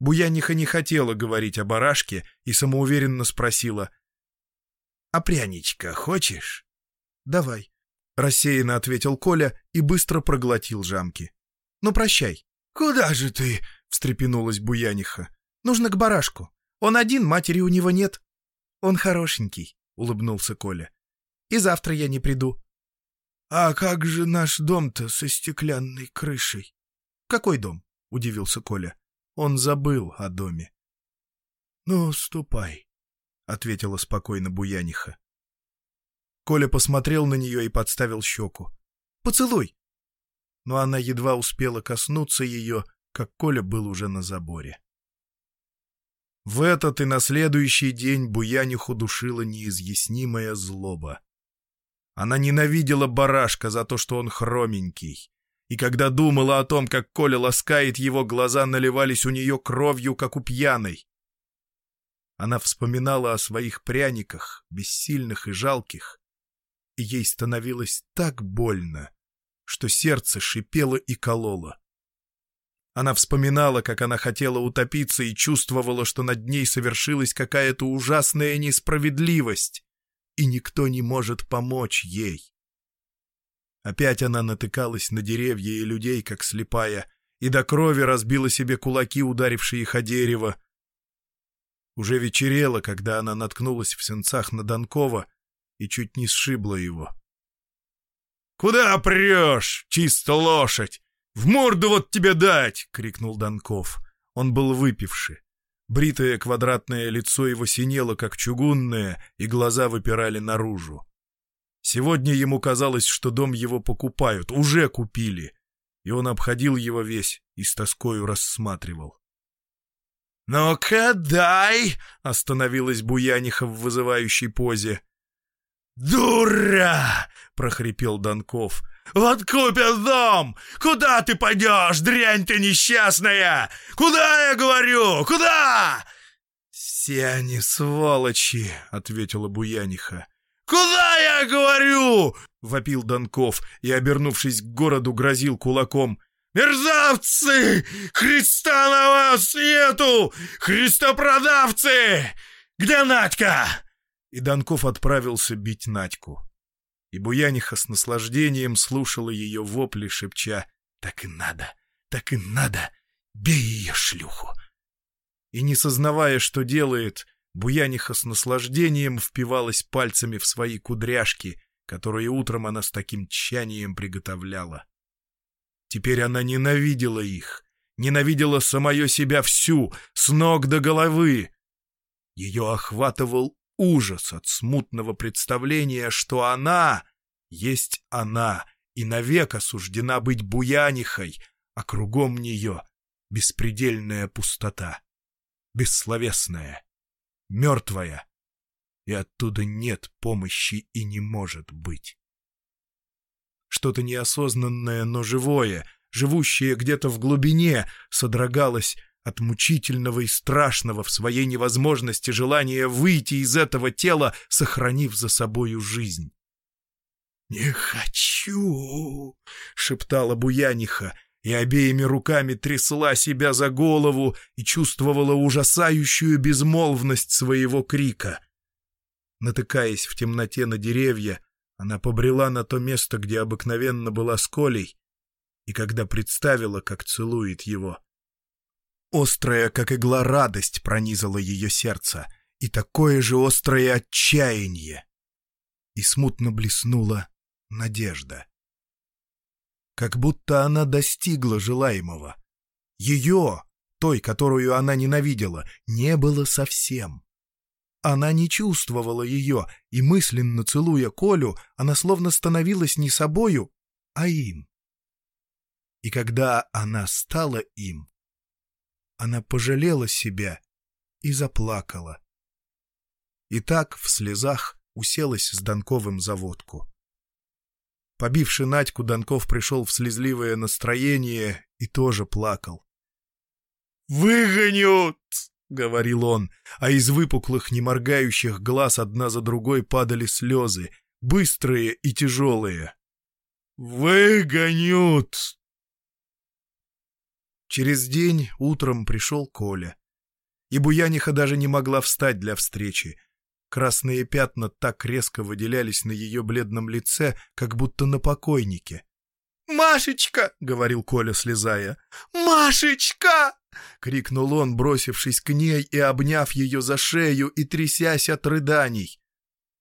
Speaker 1: Буяниха не хотела говорить о барашке и самоуверенно спросила. «А пряничка хочешь?» «Давай», — рассеянно ответил Коля и быстро проглотил жамки. «Ну, прощай». «Куда же ты?» — встрепенулась Буяниха. «Нужно к барашку. Он один, матери у него нет. Он хорошенький, — улыбнулся Коля. И завтра я не приду. — А как же наш дом-то со стеклянной крышей? — Какой дом? — удивился Коля. Он забыл о доме. — Ну, ступай, — ответила спокойно Буяниха. Коля посмотрел на нее и подставил щеку. — Поцелуй! Но она едва успела коснуться ее, как Коля был уже на заборе. В этот и на следующий день Буяниху душила неизъяснимая злоба. Она ненавидела барашка за то, что он хроменький. И когда думала о том, как Коля ласкает его, глаза наливались у нее кровью, как у пьяной. Она вспоминала о своих пряниках, бессильных и жалких, и ей становилось так больно, что сердце шипело и кололо. Она вспоминала, как она хотела утопиться и чувствовала, что над ней совершилась какая-то ужасная несправедливость, и никто не может помочь ей. Опять она натыкалась на деревья и людей, как слепая, и до крови разбила себе кулаки, ударившие их о дерево. Уже вечерело, когда она наткнулась в сенцах на Донкова и чуть не сшибла его. «Куда прешь, чисто лошадь? В морду вот тебе дать!» — крикнул Донков. Он был выпивший. Бритое квадратное лицо его синело, как чугунное, и глаза выпирали наружу. Сегодня ему казалось, что дом его покупают, уже купили, и он обходил его весь и с тоскою рассматривал. «Ну-ка, дай!» — остановилась Буяниха в вызывающей позе. «Дура!» — прохрипел Донков. «Вот купят дом! Куда ты пойдешь, дрянь ты несчастная? Куда, я говорю, куда?» «Все они сволочи!» — ответила Буяниха. «Куда я говорю?» — вопил Донков и, обернувшись к городу, грозил кулаком. «Мерзавцы! Христа на вас нету! Христопродавцы! Где Надька?» И Донков отправился бить Надьку. И Буяниха с наслаждением слушала ее вопли, шепча «Так и надо, так и надо, бей ее, шлюху!» И не сознавая, что делает, Буяниха с наслаждением впивалась пальцами в свои кудряшки, которые утром она с таким тщанием приготовляла. Теперь она ненавидела их, ненавидела самое себя всю, с ног до головы. Ее охватывал ужас от смутного представления, что она есть она и навек осуждена быть буянихой, а кругом нее беспредельная пустота, бессловесная, мертвая, и оттуда нет помощи и не может быть. Что-то неосознанное, но живое, живущее где-то в глубине, содрогалось от мучительного и страшного в своей невозможности желания выйти из этого тела, сохранив за собою жизнь. «Не хочу!» — шептала Буяниха, и обеими руками трясла себя за голову и чувствовала ужасающую безмолвность своего крика. Натыкаясь в темноте на деревья, она побрела на то место, где обыкновенно была с Колей, и когда представила, как целует его, Острая, как игла, радость пронизала ее сердце, и такое же острое отчаяние. И смутно блеснула надежда. Как будто она достигла желаемого. Ее, той, которую она ненавидела, не было совсем. Она не чувствовала ее, и мысленно целуя Колю, она словно становилась не собою, а им. И когда она стала им, она пожалела себя и заплакала. И так в слезах уселась с Донковым за водку. Побивший Надьку, Донков пришел в слезливое настроение и тоже плакал. «Выгонют!» — говорил он, а из выпуклых, неморгающих глаз одна за другой падали слезы, быстрые и тяжелые. «Выгонют!» Через день утром пришел Коля. И Буяниха даже не могла встать для встречи. Красные пятна так резко выделялись на ее бледном лице, как будто на покойнике. «Машечка!» — говорил Коля, слезая. «Машечка!» — крикнул он, бросившись к ней и обняв ее за шею и трясясь от рыданий.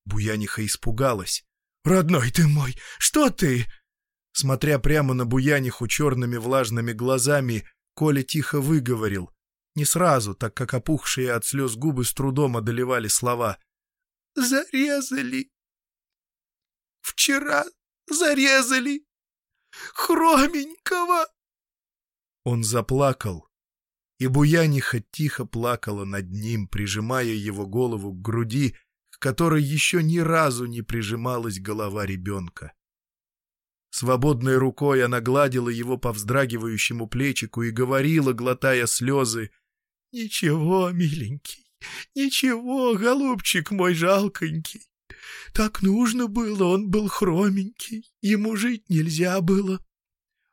Speaker 1: Буяниха испугалась. «Родной ты мой, что ты?» Смотря прямо на Буяниху черными влажными глазами, Коля тихо выговорил. Не сразу, так как опухшие от слез губы с трудом одолевали слова. «Зарезали! Вчера зарезали! Хроменького!» Он заплакал, и Буяниха тихо плакала над ним, прижимая его голову к груди, к которой еще ни разу не прижималась голова ребенка. Свободной рукой она гладила его по вздрагивающему плечику и говорила, глотая слезы, «Ничего, миленький, ничего, голубчик мой жалконький. Так нужно было, он был хроменький, ему жить нельзя было.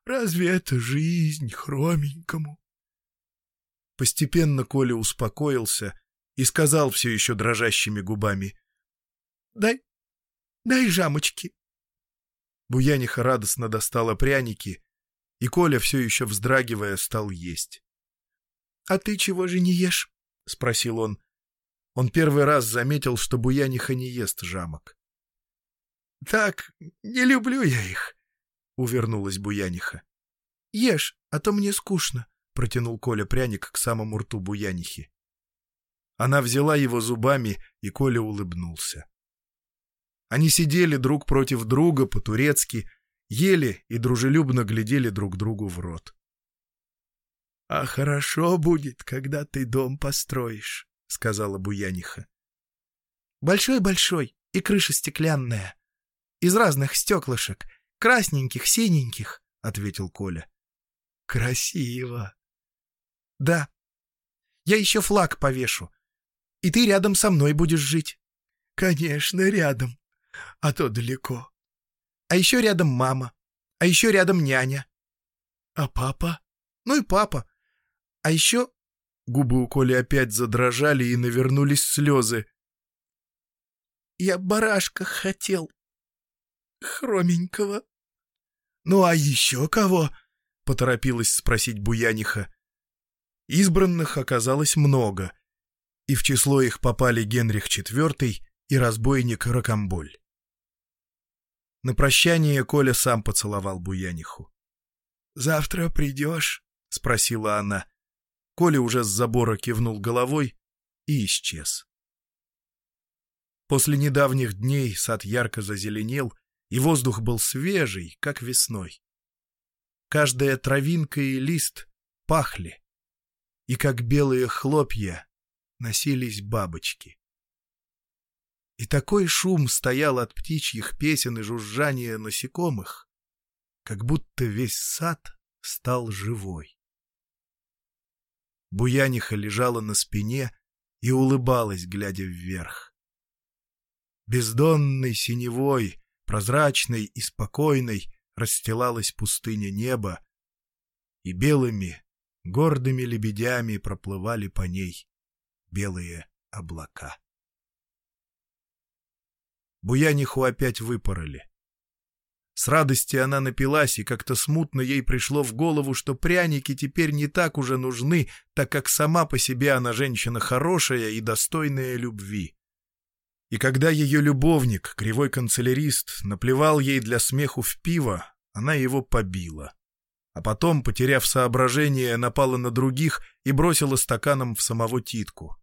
Speaker 1: Разве это жизнь хроменькому?» Постепенно Коля успокоился и сказал все еще дрожащими губами. «Дай, дай жамочки». Буяниха радостно достала пряники, и Коля, все еще вздрагивая, стал есть. «А ты чего же не ешь?» — спросил он. Он первый раз заметил, что Буяниха не ест жамок. «Так, не люблю я их», — увернулась Буяниха. «Ешь, а то мне скучно», — протянул Коля пряник к самому рту Буянихи. Она взяла его зубами, и Коля улыбнулся. Они сидели друг против друга по-турецки, ели и дружелюбно глядели друг другу в рот. — А хорошо будет, когда ты дом построишь, — сказала Буяниха. — Большой-большой и крыша стеклянная. Из разных стеклышек, красненьких, синеньких, — ответил Коля. — Красиво. — Да. Я еще флаг повешу, и ты рядом со мной будешь жить. — Конечно, рядом, а то далеко. А еще рядом мама, а еще рядом няня. — А папа? Ну и папа. А еще... Губы у Коли опять задрожали и навернулись слезы. — Я барашка хотел. Хроменького. — Ну а еще кого? — поторопилась спросить Буяниха. Избранных оказалось много — и в число их попали Генрих IV и разбойник Рокомболь. На прощание Коля сам поцеловал Буяниху. «Завтра придешь?» — спросила она. Коля уже с забора кивнул головой и исчез. После недавних дней сад ярко зазеленел, и воздух был свежий, как весной. Каждая травинка и лист пахли, и как белые хлопья носились бабочки. И такой шум стоял от птичьих песен и жужжания насекомых, как будто весь сад стал живой. Буяниха лежала на спине и улыбалась, глядя вверх. Бездонной синевой, прозрачной и спокойной расстилалась пустыня неба, и белыми, гордыми лебедями проплывали по ней белые облака. Буяниху опять выпороли. С радости она напилась, и как-то смутно ей пришло в голову, что пряники теперь не так уже нужны, так как сама по себе она женщина хорошая и достойная любви. И когда ее любовник, кривой канцелярист, наплевал ей для смеху в пиво, она его побила а потом, потеряв соображение, напала на других и бросила стаканом в самого Титку.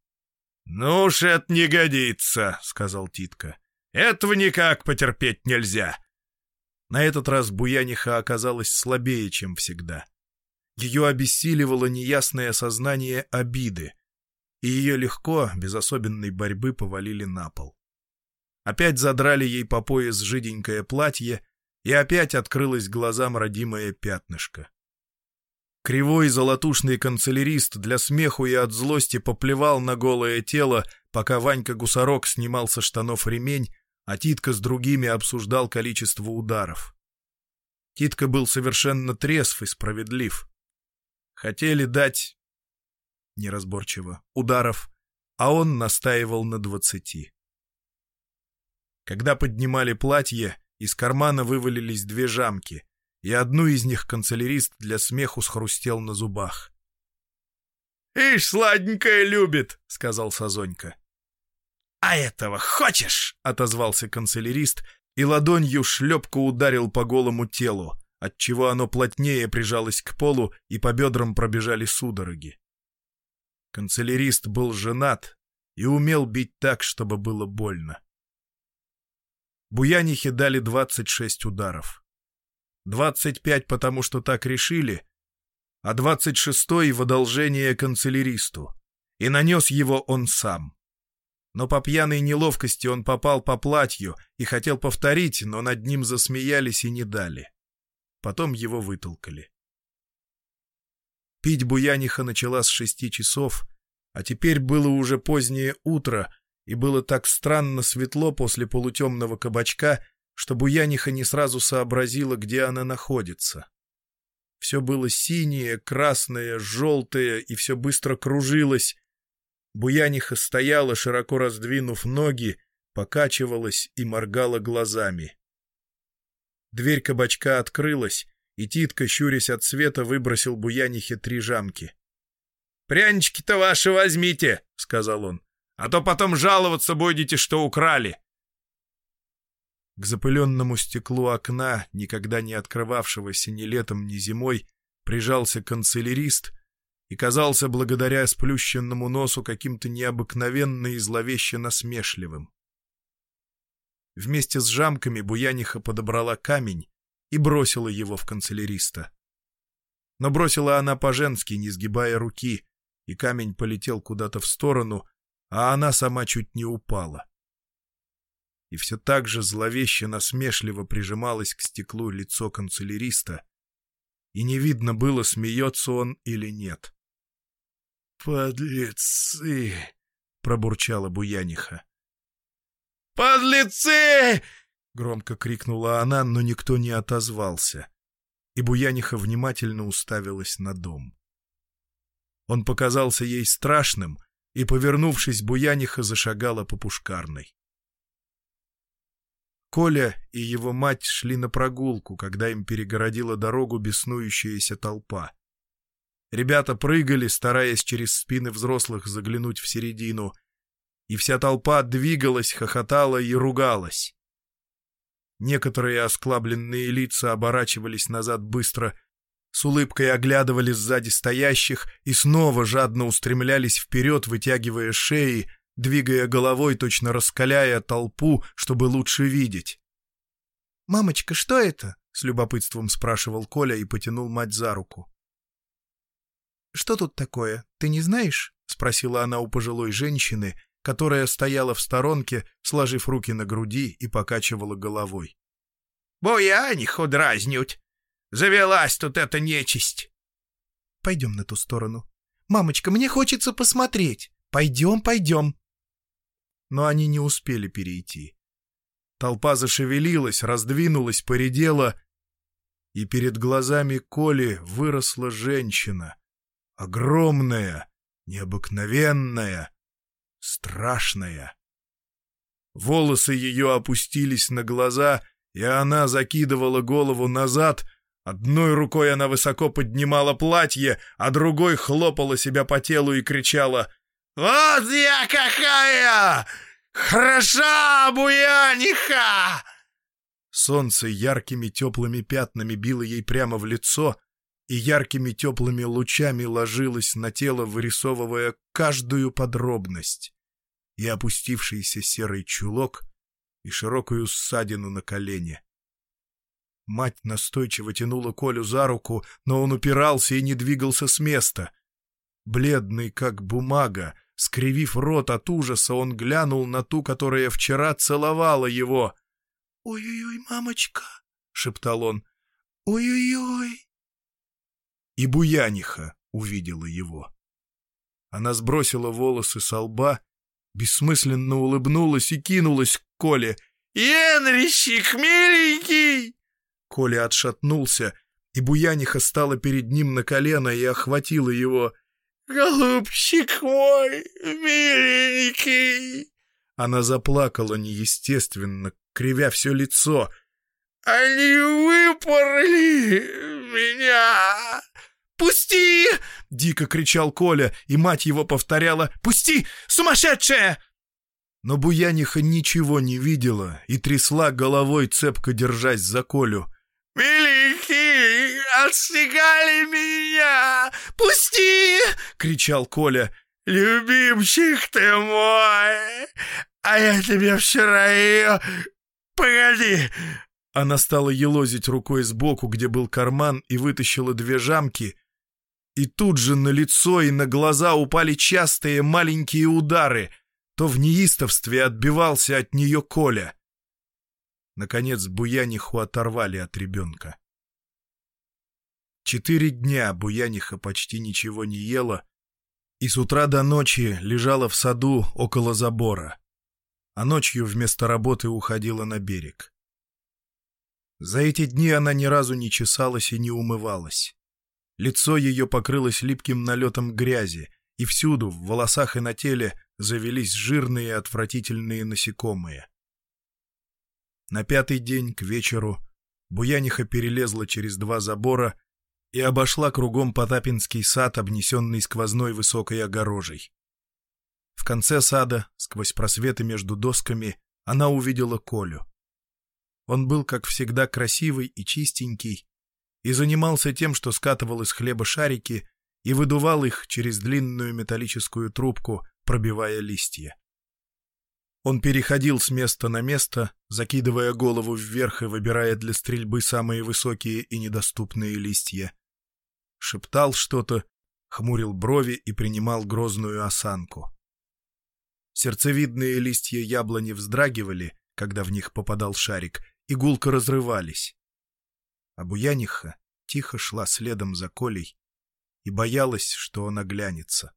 Speaker 1: «Ну уж это не годится», — сказал Титка. «Этого никак потерпеть нельзя». На этот раз Буяниха оказалась слабее, чем всегда. Ее обессиливало неясное сознание обиды, и ее легко, без особенной борьбы, повалили на пол. Опять задрали ей по пояс жиденькое платье, и опять открылось глазам родимое пятнышко. Кривой золотушный канцелярист для смеху и от злости поплевал на голое тело, пока Ванька Гусарок снимал со штанов ремень, а Титка с другими обсуждал количество ударов. Титка был совершенно трезв и справедлив. Хотели дать, неразборчиво, ударов, а он настаивал на двадцати. Когда поднимали платье, из кармана вывалились две жамки, и одну из них канцелярист для смеху схрустел на зубах. «Ишь, сладенькая любит!» — сказал Сазонька. «А этого хочешь?» — отозвался канцелярист и ладонью шлепку ударил по голому телу, отчего оно плотнее прижалось к полу и по бедрам пробежали судороги. Канцелярист был женат и умел бить так, чтобы было больно. Буянихе дали 26 ударов. 25 потому, что так решили, а 26-й в одолжение канцеляристу. И нанес его он сам. Но по пьяной неловкости он попал по платью и хотел повторить, но над ним засмеялись и не дали. Потом его вытолкали. Пить буяниха начала с шести часов, а теперь было уже позднее утро, и было так странно светло после полутемного кабачка, что буяниха не сразу сообразила, где она находится. Все было синее, красное, желтое, и все быстро кружилось, Буяниха стояла, широко раздвинув ноги, покачивалась и моргала глазами. Дверь кабачка открылась, и Титка, щурясь от света, выбросил Буянихе три жамки. «Прянички-то ваши возьмите!» — сказал он. «А то потом жаловаться будете, что украли!» К запыленному стеклу окна, никогда не открывавшегося ни летом, ни зимой, прижался канцелярист — и казался благодаря сплющенному носу каким-то необыкновенно и зловеще насмешливым. Вместе с жамками Буяниха подобрала камень и бросила его в канцеляриста. Но бросила она по-женски, не сгибая руки, и камень полетел куда-то в сторону, а она сама чуть не упала. И все так же зловеще насмешливо прижималось к стеклу лицо канцеляриста, и не видно было, смеется он или нет.
Speaker 2: «Подлецы!» — пробурчала Буяниха.
Speaker 1: «Подлецы!»
Speaker 2: — громко крикнула она, но никто не отозвался. И Буяниха внимательно уставилась на дом. Он показался ей страшным, и, повернувшись, Буяниха зашагала по пушкарной. Коля и его мать шли на прогулку, когда им перегородила дорогу беснующаяся толпа. Ребята прыгали, стараясь через спины взрослых заглянуть в середину, и вся толпа двигалась, хохотала и ругалась. Некоторые осклабленные лица оборачивались назад быстро, с улыбкой оглядывали сзади стоящих и снова жадно устремлялись вперед, вытягивая шеи, двигая головой, точно раскаляя толпу, чтобы лучше видеть.
Speaker 3: «Мамочка, что это?» — с любопытством спрашивал Коля и потянул мать за руку. «Что тут такое? Ты не знаешь?» — спросила она у пожилой женщины, которая стояла в сторонке, сложив руки на груди и покачивала головой.
Speaker 1: «Буяниху дразнють! Завелась тут эта нечисть!»
Speaker 3: «Пойдем на ту сторону. Мамочка, мне хочется посмотреть. Пойдем, пойдем!»
Speaker 2: Но они не успели перейти. Толпа зашевелилась, раздвинулась, поредела, и перед глазами Коли выросла женщина — Огромная, необыкновенная, страшная. Волосы ее опустились на глаза, и она закидывала голову назад. Одной рукой она высоко поднимала платье, а другой хлопала себя по телу и кричала «Вот я какая! Хороша, буяниха!» Солнце яркими теплыми пятнами било ей прямо в лицо, и яркими теплыми лучами ложилась на тело, вырисовывая каждую подробность, и опустившийся серый чулок, и широкую ссадину на колене. Мать настойчиво тянула Колю за руку, но он упирался и не двигался с места. Бледный, как бумага, скривив рот от ужаса, он глянул на ту, которая вчера целовала его.
Speaker 3: «Ой-ой-ой, мамочка!» — шептал он. «Ой-ой-ой!»
Speaker 2: и Буяниха увидела его. Она сбросила волосы со лба, бессмысленно улыбнулась и кинулась к Коле. «Енрищик, миленький!» Коля отшатнулся, и Буяниха стала перед ним на колено и охватила его. «Голубчик мой, миленький!» Она заплакала неестественно, кривя все лицо. «Они выпорли меня!» «Пусти!» — дико кричал Коля, и мать его повторяла «Пусти! Сумасшедшая!» Но Буяниха ничего не видела и трясла головой, цепко держась за Колю. «Великий! Отстегали меня! Пусти!» — кричал Коля. «Любимчик ты мой! А я тебе вчера ее... Погоди!» Она стала елозить рукой сбоку, где был карман, и вытащила две жамки, и тут же на лицо и на глаза упали частые маленькие удары. то в неистовстве отбивался от нее Коля. Наконец Буяниху оторвали от ребенка. Четыре дня Буяниха почти ничего не ела и с утра до ночи лежала в саду около забора, а ночью вместо работы уходила на берег. За эти дни она ни разу не чесалась и не умывалась. Лицо ее покрылось липким налетом грязи, и всюду, в волосах и на теле, завелись жирные отвратительные насекомые. На пятый день, к вечеру, Буяниха перелезла через два забора и обошла кругом Потапинский сад, обнесенный сквозной высокой огорожей. В конце сада, сквозь просветы между досками, она увидела Колю. Он был, как всегда, красивый и чистенький, и занимался тем, что скатывал из хлеба шарики и выдувал их через длинную металлическую трубку, пробивая листья. Он переходил с места на место, закидывая голову вверх и выбирая для стрельбы самые высокие и недоступные листья шептал что-то, хмурил брови и принимал грозную осанку. Сердцевидные листья яблони вздрагивали, когда в них попадал шарик, и разрывались. А Буяниха тихо шла следом за Колей и боялась, что он оглянется.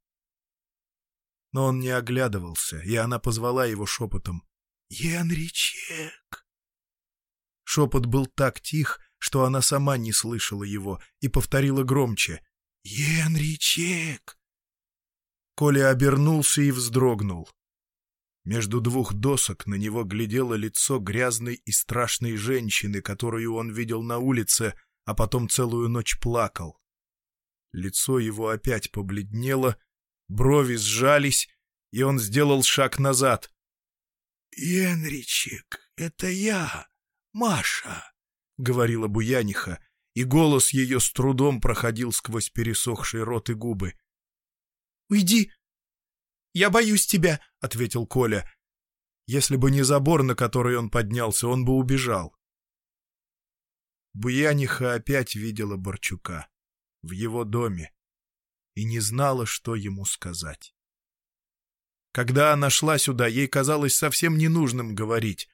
Speaker 2: Но он не оглядывался, и она позвала его шепотом «Янричек!». Шепот был так тих, что она сама не слышала его и повторила громче «Енричек!». Коля обернулся и вздрогнул. Между двух досок на него глядело лицо грязной и страшной женщины, которую он видел на улице, а потом целую ночь плакал. Лицо его опять побледнело, брови сжались, и он сделал шаг назад. «Енричек, это я, Маша!» — говорила Буяниха, и голос ее с трудом проходил сквозь пересохшие рот и губы. «Уйди! Я боюсь тебя!» — ответил Коля. Если бы не забор, на который он поднялся, он бы убежал. Буяниха опять видела Борчука в его доме и не знала, что ему сказать. Когда она шла сюда, ей казалось совсем ненужным говорить.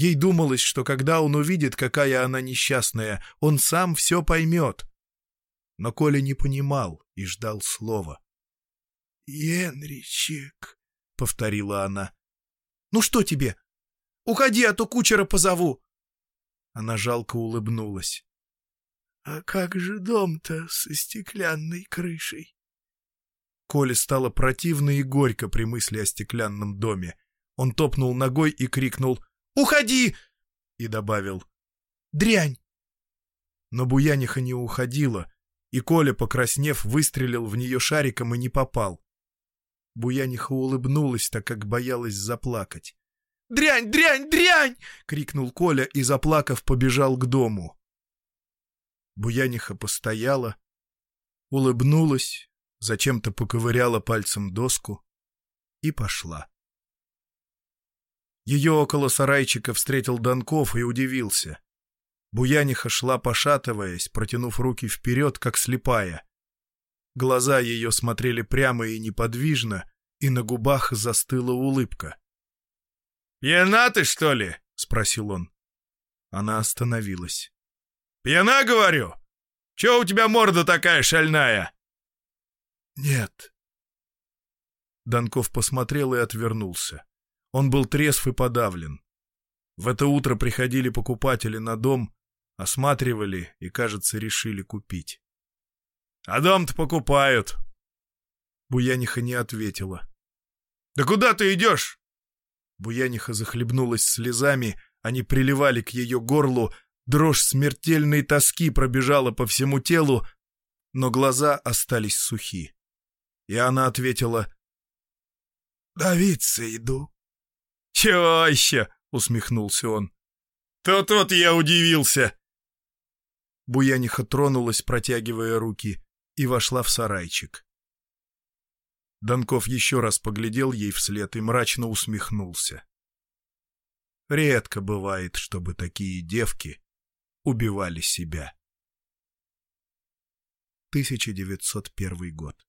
Speaker 2: Ей думалось, что когда он увидит, какая она несчастная, он сам все поймет. Но Коля не понимал и ждал слова. «Енричек», — повторила она. «Ну что тебе? Уходи, а то кучера позову». Она жалко улыбнулась. «А как же дом-то со стеклянной крышей?» Коле стало противно и горько при мысли о стеклянном доме. Он топнул ногой и крикнул Уходи!» И добавил «Дрянь!» Но Буяниха не уходила, и Коля, покраснев, выстрелил в нее шариком и не попал. Буяниха улыбнулась, так как боялась заплакать. «Дрянь! Дрянь! Дрянь!» — крикнул Коля и, заплакав, побежал к дому. Буяниха постояла, улыбнулась, зачем-то поковыряла пальцем доску и пошла. Ее около сарайчика встретил Донков и удивился. Буяниха шла пошатываясь, протянув руки вперед, как слепая. Глаза ее смотрели прямо и неподвижно, и на губах застыла улыбка. «Пьяна ты, что ли?» — спросил он. Она остановилась. «Пьяна, говорю? Чего у тебя морда такая шальная?» «Нет». Донков посмотрел и отвернулся. Он был трезв и подавлен. В это утро приходили покупатели на дом, осматривали и, кажется, решили купить. «А дом-то покупают!» Буяниха не ответила. «Да куда ты идешь?» Буяниха захлебнулась слезами, они приливали к ее горлу, дрожь смертельной тоски пробежала по всему телу, но глаза остались сухи. И она ответила «Давиться иду». «Чего еще?» — усмехнулся он. «То-тут я удивился!» Буяниха тронулась, протягивая руки, и вошла в сарайчик. Донков еще раз поглядел ей вслед и мрачно усмехнулся. Редко бывает, чтобы такие девки убивали себя. 1901 год